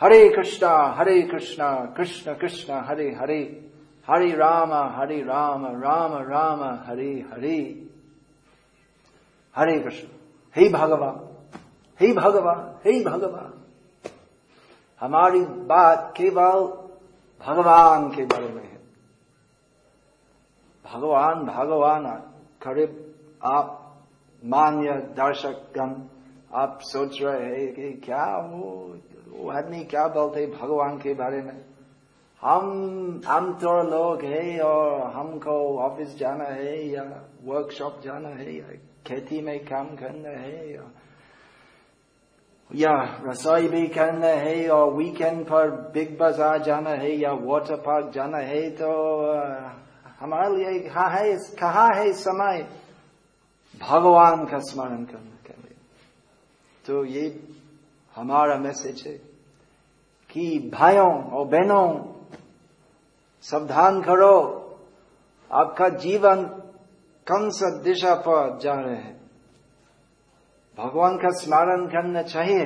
हरे कृष्णा हरे कृष्णा, कृष्ण कृष्ण, हरे हरे। हरे राम हरे राम राम राम, हरे हरे। हरे कृष्ण, हे भगवान हे भगवान हे भगवान हमारी बात केवल भगवान के बारे में है। भगवान भगवान, करीब आप मान्य दर्शक गण आप सोच रहे हैं कि क्या वो वो आदमी क्या बोलते भगवान के बारे में? हम हम तो लोग है और हमको ऑफ़िस जाना है या वर्कशॉप जाना है या खेती में काम करना है या या रसोई भी करना है और वीकेंड पर बिग बाज़ार जाना है या वाटर पार्क जाना है तो हमारे लिए कहा है कहा है समय? भगवान का स्मरण करने के लिए तो ये हमारा मैसेज है कि भाइयों और बहनों, सावधान करो आपका जीवन कौन सा दिशा पर जा रहे हैं? भगवान का स्मरण करना चाहिए।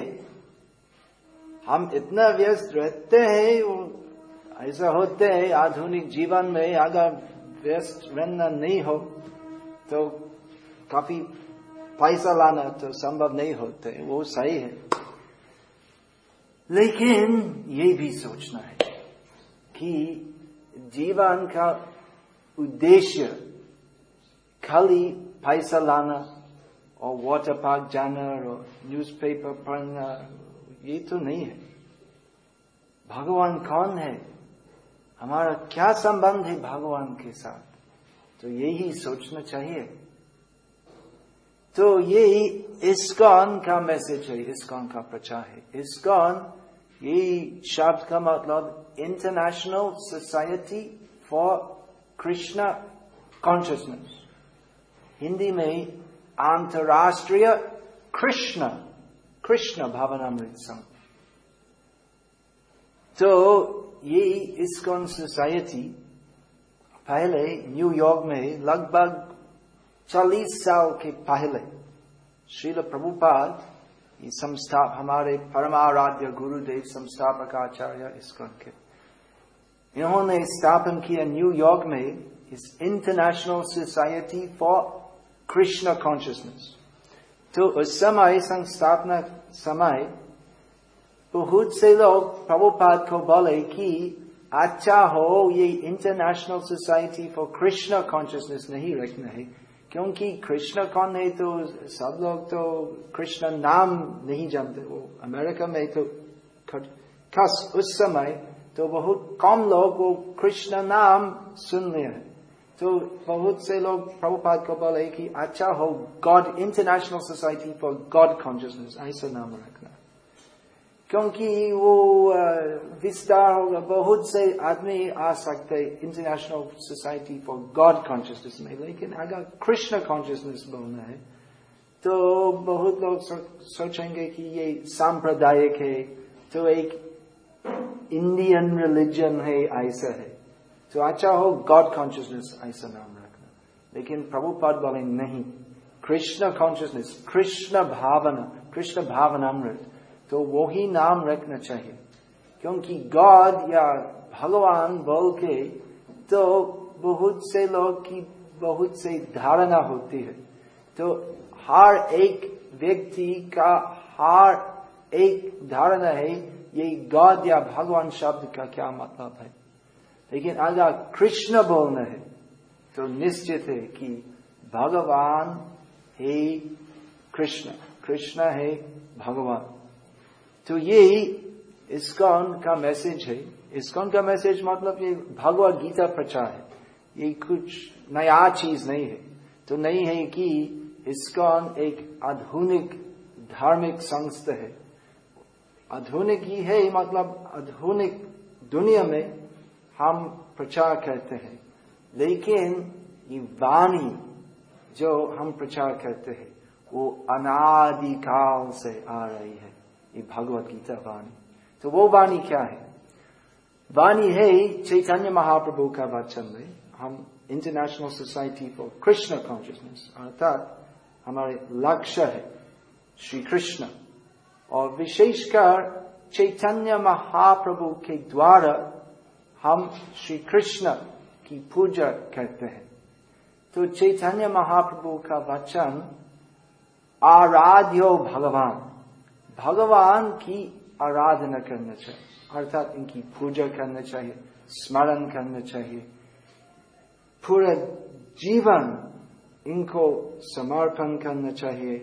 हम इतना व्यस्त रहते हैं ऐसा होते हैं, आधुनिक जीवन में अगर व्यस्त रहना नहीं हो तो काफ़ी पैसा लाना तो संभव नहीं होते, वो सही है। लेकिन ये भी सोचना है कि जीवन का उद्देश्य खाली पैसा लाना और वाटर पार्क जाना और न्यूज़पेपर पढ़ना, ये तो नहीं है। भगवान कौन है? हमारा क्या संबंध है भगवान के साथ? तो यही सोचना चाहिए। तो यही इसकॉन का मैसेज है, इसकॉन का प्रचार है। इसकॉन यही शब्द का मतलब international society for Krishna consciousness Hindi में अंतर्राष्ट्रीय कृष्ण कृष्ण भावनामृत संघ तो ये इसकॉन सोसाइटी पहले न्यूयॉर्क में लगभग चालीस साल के पहले, श्रील प्रभुपाद ये संस्थाप हमारे परमाराध्य गुरुदेव संस्थापक आचार्य इसकॉन के इन्होंने स्थापन किया न्यूयॉर्क में इस international society for Krishna consciousness तो उस समय, संस्थापना समय, बहुत से लोग प्रभुपाद को बोले कि अच्छा हो, ये international society for Krishna consciousness नहीं रखना है। क्योंकि कृष्ण कौन है तो सब लोग तो कृष्ण नाम नहीं जानते, वो अमेरिका में तो खास उस समय तो बहुत कम लोग वो कृष्ण नाम सुन लिया हैं। तो बहुत से लोग प्रभुपाद को बोले कि अच्छा हो God international society for God consciousness ऐसा नाम रखना। क्योंकि वो विस्तार बहुत से आदमी आ सकते international society for God consciousness में, लेकिन अगर कृष्ण कॉन्शियसनेस बोलना है तो बहुत लोग सोचेंगे कि ये सांप्रदायिक है तो एक इंडियन रिलीजन है, ऐसा है। तो अच्छा हो गॉड कॉन्शियसनेस ऐसा नाम रखना। लेकिन प्रभुपाद बोले नहीं। कृष्ण कॉन्शियसनेस कृष्ण भावना कृष्ण भावनामृत तो वो ही नाम रखना चाहिए। क्योंकि गॉड या भगवान बोल के तो बहुत से लोग की बहुत से धारणा होती है। तो हर एक व्यक्ति का हर एक धारणा है, ये गॉड या भगवान शब्द का क्या मतलब है। लेकिन अगर कृष्ण बोलना है तो निश्चित है कि भगवान हे कृष्ण कृष्ण है भगवान। तो ये इसकॉन का मैसेज है। इसकॉन का मैसेज मतलब ये भगवत गीता प्रचार है। ये कुछ नया चीज़ नहीं है। तो नहीं है कि इसकॉन एक आधुनिक धार्मिक संस्था है। आधुनिक ही है मतलब आधुनिक दुनिया में हम प्रचार करते हैं। लेकिन ये वाणी जो हम प्रचार करते हैं, वो अनादिकाल से आ रही है। ये भगवत गीता वाणी। तो वो वाणी क्या है? वाणी है चैतन्य महाप्रभु का वचन में हम international society for Krishna consciousness अर्थात हमारे लक्ष्य है श्री कृष्ण। और विशेषकर चैतन्य महाप्रभु के द्वारा हम श्री कृष्ण की पूजा करते हैं। तो चैतन्य महाप्रभु का वचन आराध्यो भगवान। भगवान की आराधना करना चाहिए। अर्थात इनकी पूजा करना चाहिए, स्मरण करना चाहिए। पूरा जीवन इनको समर्पण करना चाहिए।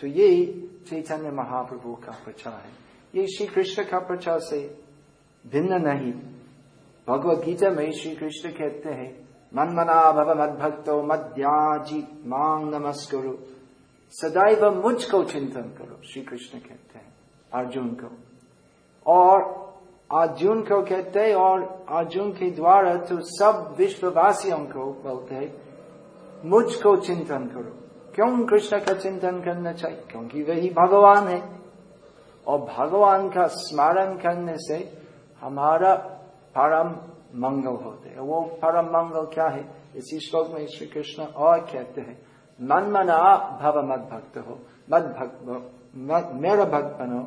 तो ये चैतन्य महाप्रभु का प्रचार है। ये श्री कृष्ण का प्रचार से भिन्न नहीं। भगवत गीता में श्री कृष्ण कहते हैं मन मना भव मद भक्तो मद्याजी मांग नमस्करो। सदैव मुझको चिंतन करो श्री कृष्ण कहते हैं अर्जुन को और अर्जुन को कहते हैं, और अर्जुन के द्वारा तो सब विश्ववासियों को बोलते हैं, मुझको चिंतन करो। क्यों कृष्ण का चिंतन करना चाहिए? क्योंकि वही भगवान है। और भगवान का स्मरण करने से हमारा परम मंगल होते है। वो परम मंगल क्या है? इसी श्लोक में श्री कृष्ण और कहते हैं मन मना भव मद भक्त हो मद भक्त मेरा भक्त बनो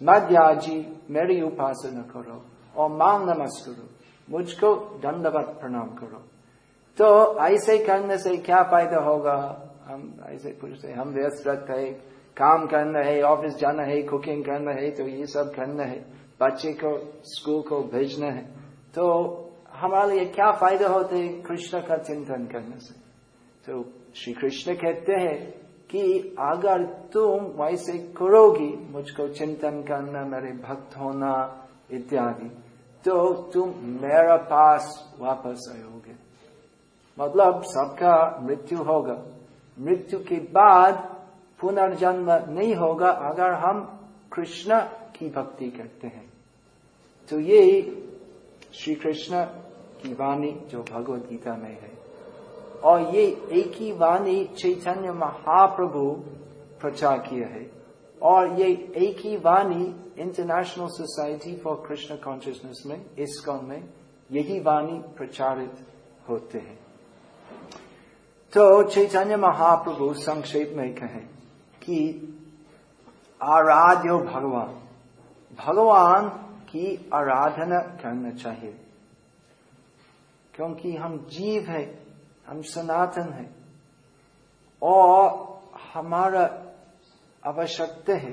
मध्याजी मेरी उपासना करो और मांग नमस करो मुझको दंडवत प्रणाम करो। तो ऐसे करने से क्या फ़ायदा होगा? हम ऐसे पूछते हम व्यस्त रहते है, काम करना है, ऑफ़िस जाना है कुकिंग करना है तो ये सब करना है। बच्चे को स्कूल को भेजना है। तो हमारे लिए क्या फ़ायदा होते कृष्ण का चिंतन करने से। तो श्री कृष्ण कहते हैं कि अगर तुम वैसे करोगी, मुझको चिंतन करना, मेरे भक्त होना, इत्यादि तो तुम मेरा पास वापस आयोगे। मतलब सबका मृत्यु होगा। मृत्यु के बाद पुनर्जन्म नहीं होगा अगर हम कृष्ण की भक्ति करते हैं। तो ये श्री कृष्ण की वाणी जो भगवत गीता में है। और ये एक ही वाणी चैतन्य महाप्रभु प्रचार किया है। और ये एक ही वाणी international society for Krishna consciousness में इसकॉन में, यही वाणी प्रचारित होते हैं। तो चैतन्य महाप्रभु संक्षेप में कहे कि आराध्य भगवान भगवान की आराधना करना चाहिए, क्योंकि हम जीव है। हम सनातन है और हमारा आवश्यकता है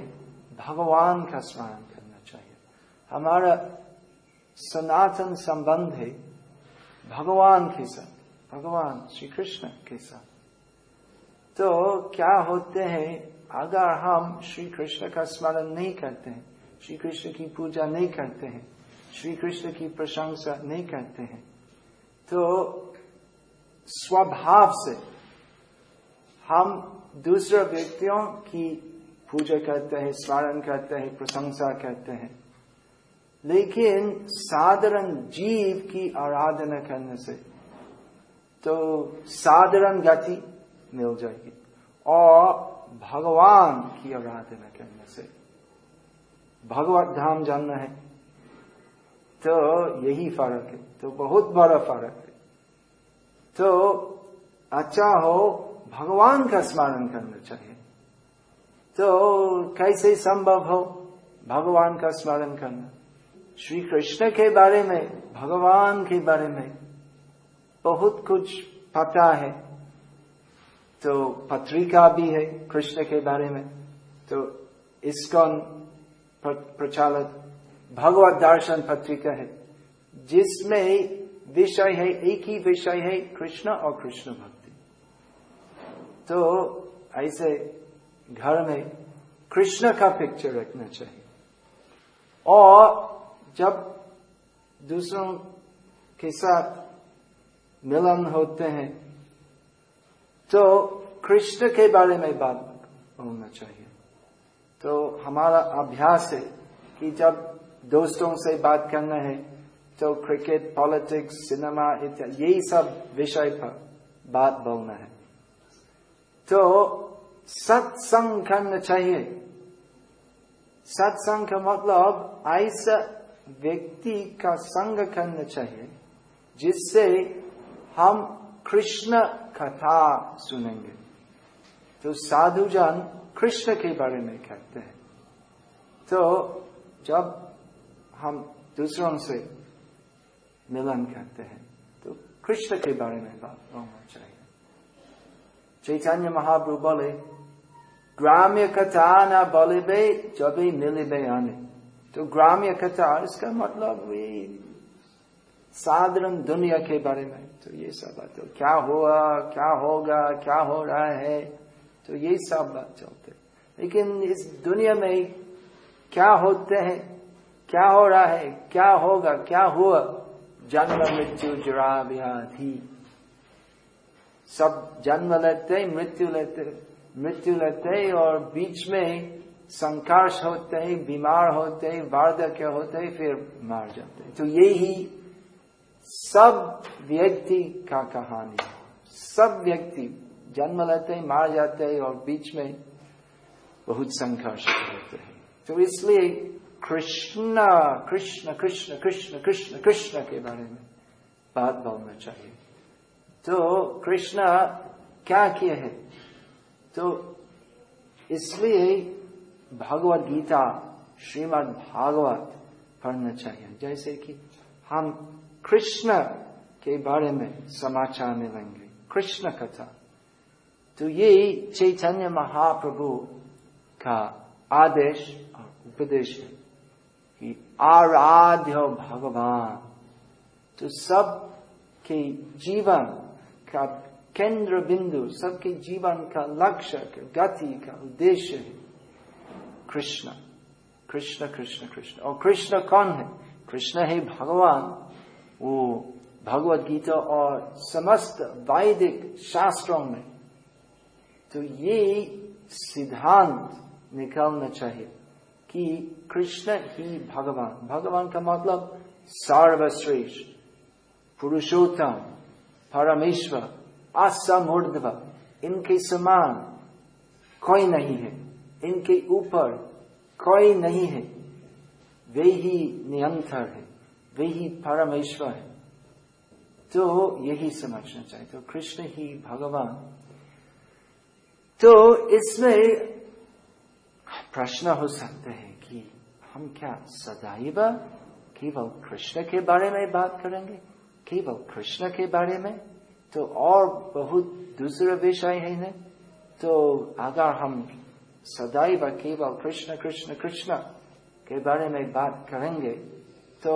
भगवान का स्मरण करना चाहिए। हमारा सनातन संबंध है भगवान के साथ, भगवान श्री कृष्ण के साथ। तो क्या होते हैं, अगर हम श्री कृष्ण का स्मरण नहीं करते हैं श्री कृष्ण की पूजा नहीं करते हैं श्री कृष्ण की प्रशंसा नहीं करते हैं तो स्वभाव से हम दूसरे व्यक्तियों की पूजा करते हैं स्मरण करते हैं, प्रशंसा करते हैं। लेकिन साधारण जीव की आराधना करने से तो साधारण गति मिल जाएगी और भगवान की आराधना करने से। भगवत धाम जानना है तो यही फ़र्क है तो बहुत बड़ा फ़र्क है। तो अच्छा हो, भगवान का स्मरण करना चाहिए। तो कैसे संभव हो, भगवान का स्मरण करना? श्री कृष्ण के बारे में, भगवान के बारे में बहुत कुछ पता है। तो पत्रिका भी है कृष्ण के बारे में। तो इसकॉन प्रचालित भगवत दर्शन पत्रिका है, जिसमें विषय है, एक ही विषय है, कृष्ण और कृष्ण भक्ति। तो ऐसे घर में कृष्ण का पिक्चर रखना चाहिए। और जब दूसरों के साथ मिलन होते हैं तो कृष्ण के बारे में बात होना चाहिए। तो हमारा अभ्यास है कि जब दोस्तों से बात करना है तो क्रिकेट पॉलिटिक्स सिनेमा इत्यादि यही सब विषय पर बात बोलना है। तो सत्संग करना चाहिए। सत्संग का मतलब ऐसा व्यक्ति का संग करना चाहिए, जिससे हम कृष्ण कथा सुनेंगे। तो साधु जन कृष्ण के बारे में कहते हैं। तो जब हम दूसरों से मिलन करते हैं। तो कृष्ण के बारे में बात होना चाहिए। चैतन्य महाप्रभु बोले, ग्राम्य कथा न बोले जब मिले आने। तो ग्राम्य कथा, इसका मतलब साधारण दुनिया के बारे में। तो ये सब बात तो क्या हुआ, क्या होगा, क्या हो रहा है? तो ये सब बात चलते। लेकिन इस दुनिया में क्या होते हैं, क्या हो रहा है, क्या होगा, क्या हुआ? जन्म, मृत्यु जरा व्याधि सब जन्म लेते, मृत्यु लेते मृत्यु लेते और बीच में संघर्ष होते हैं बीमार होते हैं वार्धक्य होते हैं फिर मार जाते। हैं तो यही सब व्यक्ति का कहानी। सब व्यक्ति जन्म लेते हैं मार जाते हैं और बीच में बहुत संघर्ष होते हैं। तो इसलिए कृष्ण कृष्ण कृष्ण कृष्ण कृष्ण कृष्ण के बारे में बात बोलना चाहिए। तो कृष्ण क्या किए है? तो इसलिए भगवत गीता, श्रीमद् भागवत पढ़ना चाहिए। जैसे कि हम कृष्ण के बारे में समाचार मिलेंगे कृष्ण कथा। तो ये चैतन्य महाप्रभु का आदेश और उपदेश है। कि आराध्य भगवान तो सब के जीवन का केंद्र बिंदु, सबके जीवन का लक्ष्य, का गति, का उद्देश्य है कृष्ण। कृष्ण कृष्ण कृष्ण। और कृष्ण कौन है? कृष्ण है भगवान। वो भगवत गीता और समस्त वैदिक शास्त्रों में। तो ये सिद्धांत निकालना चाहिए। कि कृष्ण ही भगवान। भगवान का मतलब सर्वश्रेष्ठ, पुरुषोत्तम, परमेश्वर, असमूर्धव। इनके समान कोई नहीं है। इनके ऊपर कोई नहीं है। वे ही नियंत्रण है। वे ही परमेश्वर है। तो यही समझना चाहिए। तो कृष्ण ही भगवान। तो इसमें प्रश्न हो सकते हैं कि हम क्या सदैव केवल कृष्ण के बारे में बात करेंगे? केवल कृष्ण के बारे में? तो और बहुत दूसरे विषय है न? तो अगर हम सदैव केवल कृष्ण कृष्ण कृष्ण के बारे में बात करेंगे तो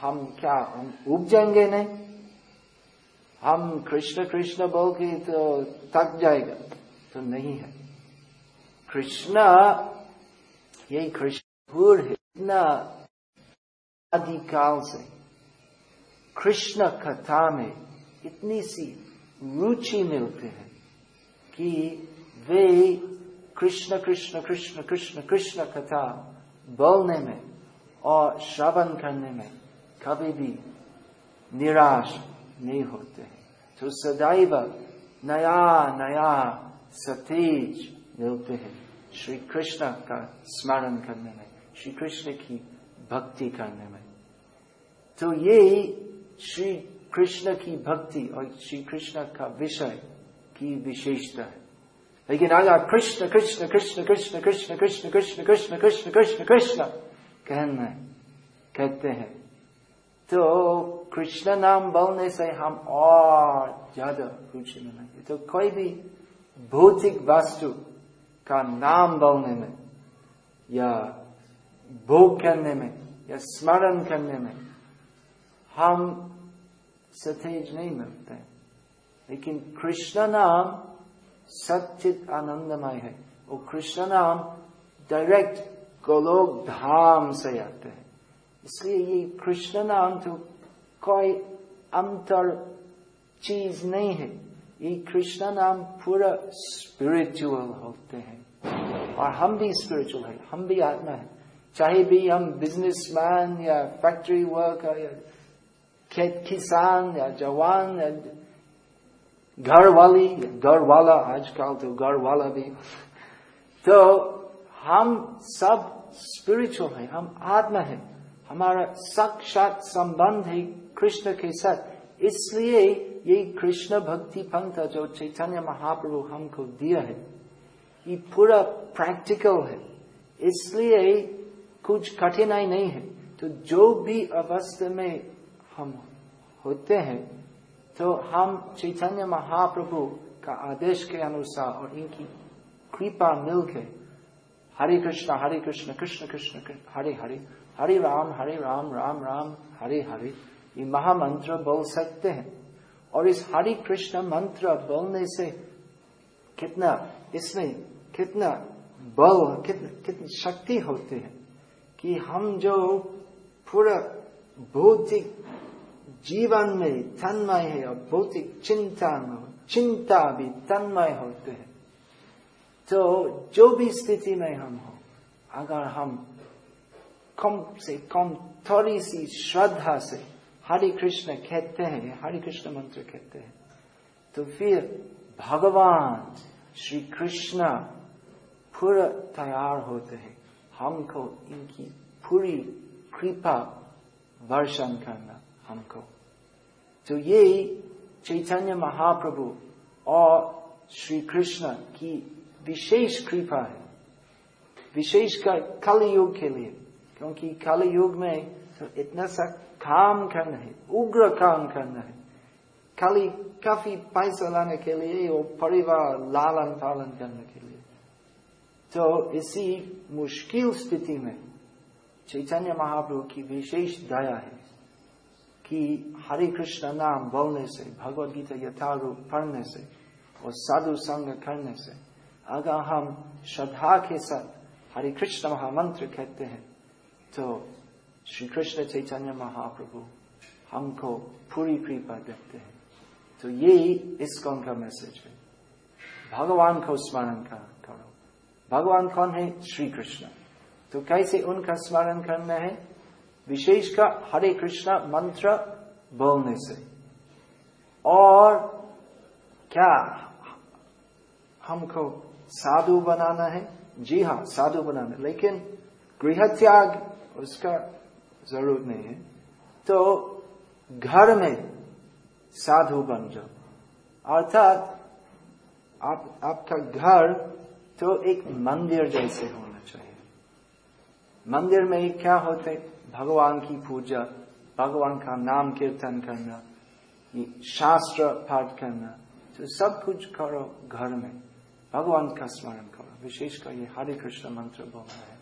हम क्या हम उग जाएँगे नहीं हम कृष्ण कृष्ण बोल के तो थक जाएगा। तो नहीं है। कृष्ण यही कृष्ण है इतना अधिकाल से कृष्ण कथा में इतनी सी रुचि मिलते हैं कि वे कृष्ण कृष्ण कृष्ण कृष्ण कृष्ण कथा बोलने में और श्रवण करने में कभी भी निराश नहीं होते हैं तो सदैव नया नया सतेज मिलते हैं श्री कृष्ण का स्मरण करने में श्री कृष्ण की भक्ति करने में तो ये श्री कृष्ण की भक्ति और श्री कृष्ण का विषय की विशेषता है लेकिन आज आप कृष्ण कृष्ण कृष्ण कृष्ण कृष्ण कृष्ण कृष्ण कृष्ण कृष्ण कृष्ण कृष्ण कहना कहते हैं तो कृष्ण नाम बोलने से हम और ज़्यादा रुचि मिलेंगे तो कोई भी भौतिक वस्तु का नाम बोलने में, या भोग करने में, या स्मरण करने में, हम सतेज नहीं मिलते लेकिन कृष्ण नाम सचित आनंदमय है। और कृष्ण नाम डायरेक्ट गोलोक धाम से आते हैं। इसलिए ये कृष्ण नाम तो कोई अंतर चीज़ नहीं है। ये कृष्ण नाम पूरा स्पिरिचुअल होते हैं। और हम भी स्पिरिचुअल है, हम भी आत्मा है। चाहे भी हम बिजनेसमैन या फैक्ट्री वर्कर या खेत किसान या जवान या घर वाली घर वाला आजकल तो घर वाला भी। तो हम सब स्पिरिचुअल है, हम आत्मा है। हमारा साक्षात संबंध है कृष्ण के साथ। इसलिए ये कृष्ण भक्ति पंथ जो चैतन्य महाप्रभु हमको दिया है, ये पूरा प्रैक्टिकल है। इसलिए कुछ कठिनाई नहीं है। तो जो भी अवस्था में हम होते हैं तो हम चैतन्य महाप्रभु का आदेश के अनुसार और इनकी कृपा मिलके हरे कृष्ण हरे कृष्ण कृष्ण कृष्ण, हरे हरे हरे राम हरे राम राम राम, हरे हरे, ये महामंत्र बोल सकते हैं। और इस हरे कृष्ण मंत्र बोलने से कितना, इसमें कितना बल कितनी कितनी शक्ति होती है कि हम जो पूरा भौतिक जीवन में तन्मय है और भौतिक चिंता में चिंता भी तन्मय होते हैं तो जो भी स्थिति में हम हो, अगर हम कम से कम थोड़ी सी श्रद्धा से हरे कृष्ण कहते हैं, हरे कृष्ण मंत्र कहते हैं। तो फिर भगवान श्री कृष्ण पूरा तैयार होते हैं। हमको इनकी पूरी कृपा वर्षण करना हमको। तो ये चैतन्य महाप्रभु और श्री कृष्ण की विशेष कृपा है। विशेष कर कल युग के लिए, क्योंकि कल युग में तो इतना सा काम करना है उग्र काम करना है खाली काफ़ी पैसा लाने के लिए और परिवार लालन पालन करने के लिए तो इसी मुश्किल स्थिति में चैतन्य महाप्रभु की विशेष दया है कि हरे कृष्ण नाम बोलने से भगवत गीता यथारूप पढ़ने से और साधु संग करने से अगर हम श्रद्धा के साथ हरे कृष्ण महामंत्र कहते हैं तो श्री कृष्ण चैतन्य महाप्रभु हमको पूरी कृपा देते हैं। तो ये इसकोन का मैसेज है? भगवान को स्मरण करो। भगवान कौन है? श्री कृष्ण तो कैसे उनका स्मरण करना है? विशेषकर हरे कृष्ण मंत्र बोलने से। और क्या हमको साधु बनाना है? जी हाँ साधु बनाना। लेकिन गृह त्याग, उसका ज़रूरत नहीं है। तो घर में साधु बन जाओ। अर्थात आप, आपका घर तो एक मंदिर जैसे होना चाहिए। मंदिर में क्या होते भगवान की पूजा, भगवान का नाम कीर्तन करना शास्त्र पाठ करना। तो सब कुछ करो घर में। भगवान का स्मरण करो। विशेषकर ये हरे कृष्ण मंत्र बोलना है।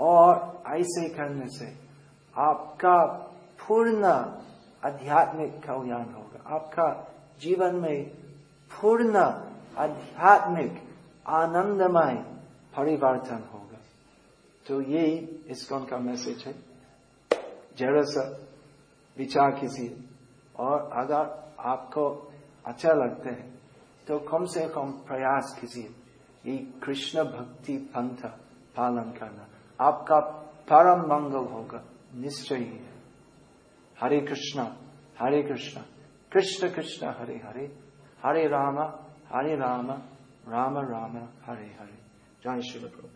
और ऐसे करने से आपका पूर्ण आध्यात्मिक कल्याण होगा। आपका जीवन में पूर्ण आध्यात्मिक आनंदमय परिवर्तन होगा। तो ये इसका उनका मैसेज है। जरा सा विचार किसी और अगर आपको अच्छा लगता है तो कम से कम प्रयास कीजिए ये कृष्ण भक्ति पंथ पालन करना। आपका परम मंगल होगा। निश्चय ही। है हरे कृष्णा हरे कृष्णा, कृष्ण कृष्ण, हरे हरे हरे रामा हरे रामा, राम राम, हरे हरे। जय श्री प्रभु।